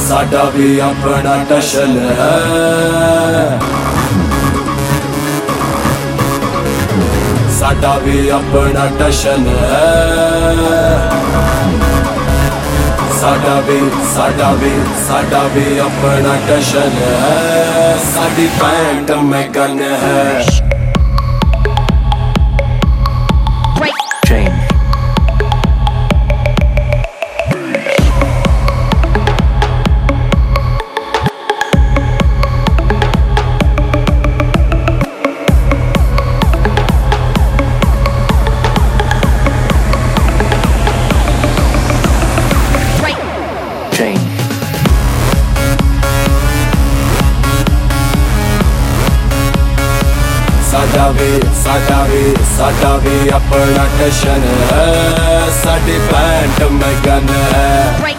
ਸਾਡਾ ਵੀ ਆਪਣਾ ਟਸ਼ਨ ਹੈ ਸਾਡਾ ਵੀ ਆਪਣਾ ਟਸ਼ਨ ਹੈ ਸਾਡਾ ਵੀ ਸਾਡਾ ਵੀ ਸਾਡਾ ਵੀ ਆਪਣਾ ਟਸ਼ਨ ਹੈ ਸਾਡੀ ਪੈਂਟ ਮੈਂ ਗਨ ਹੈ ਸਾਡਾ ਵੀ ਸਾਡਾ ਵੀ ਸਾਡਾ ਵੀ ਆਪਣਾ ਟਸ਼ਨ ਹੈ ਸਾਡੀ ਪੈਂਟ ਮੈਂ ਗਨ ਹੈ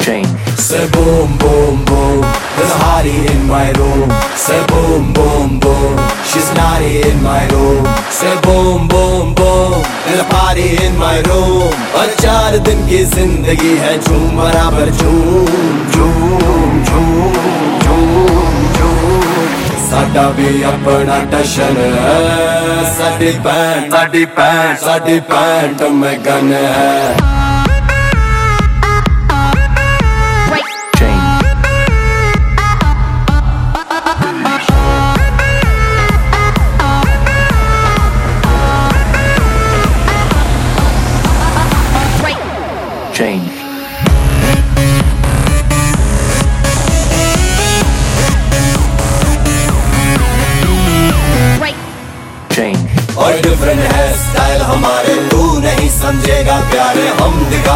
change, Say boom boom boom, there's a hottie in my room. Say boom boom boom, she's naughty in my room. Say boom boom boom, there's a party in my room. और चार दिन की जिंदगी है झूम बराबर झूम झूम झूम ਸਾਡਾ ਵੀ ਆਪਣਾ ਟਸ਼ਨ ਹੈ ਸਾਡੀ ਪੈਂਟ ਸਾਡੀ ਪੈਂਟ ਸਾਡੀ ਪੈਂਟ ਮੈਂ ਗਨ ਹੈ change, change, change,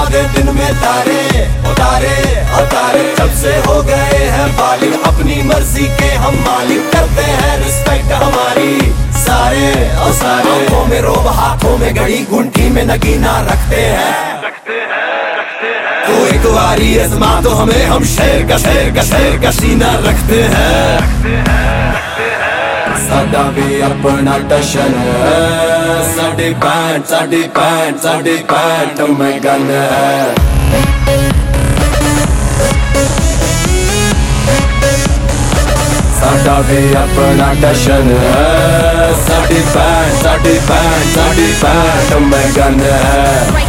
दे दिन में तारे उतारे उतारे जब से हो गए हैं बालिक अपनी मर्ज़ी के हम मालिक करते हैं रिस्पेक्ट हमारी। सारे और सारे। आँखों में रोब, हाथों में घड़ी गुंठी में नगीना रखते हैं। तो एक बारी तो हमें हम शेर का शेर का शेर का सीना रखते हैं। ਵੀ ਆਪਣਾ ਟਸ਼ਨ ਹੈ ਸਾਡੀ ਪੈਂਟ ਸਾਡੀ ਪੈਂਟ ਸਾਡੀ ਪੈਂਟ ਮੈਂ ਗਨ ਹੈ ਸਾਡਾ ਵੀ ਆਪਣਾ ਟਸ਼ਨ ਹੈ ਸਾਡੀ ਪੈਂਟ ਸਾਡੀ ਪੈਂਟ ਸਾਡੀ ਪੈਂਟ ਮੈਂ ਗਨ ਹੈ